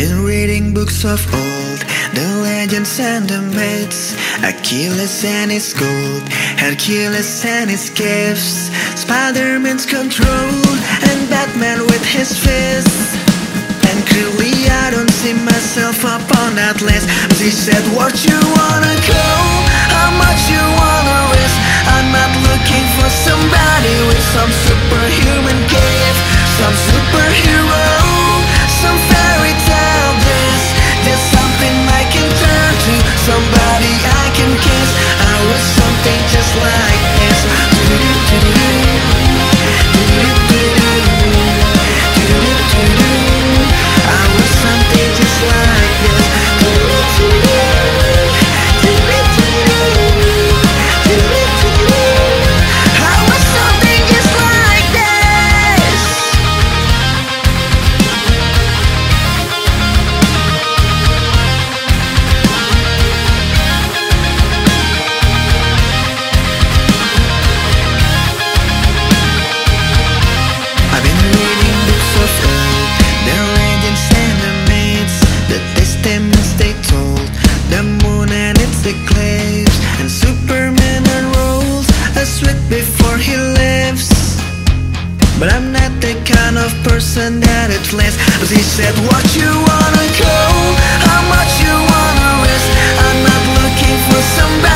reading books of old, the legends and the myths. Achilles and his gold, Hercules and his gifts, Spider-Man's control, and Batman with his fists. And clearly I don't see myself upon that list. But he said, What you wanna go? How much you wanna risk? I'm not looking before he leaves. But I'm not the kind of person that it lasts But he said what you wanna go, how much you wanna risk? I'm not looking for somebody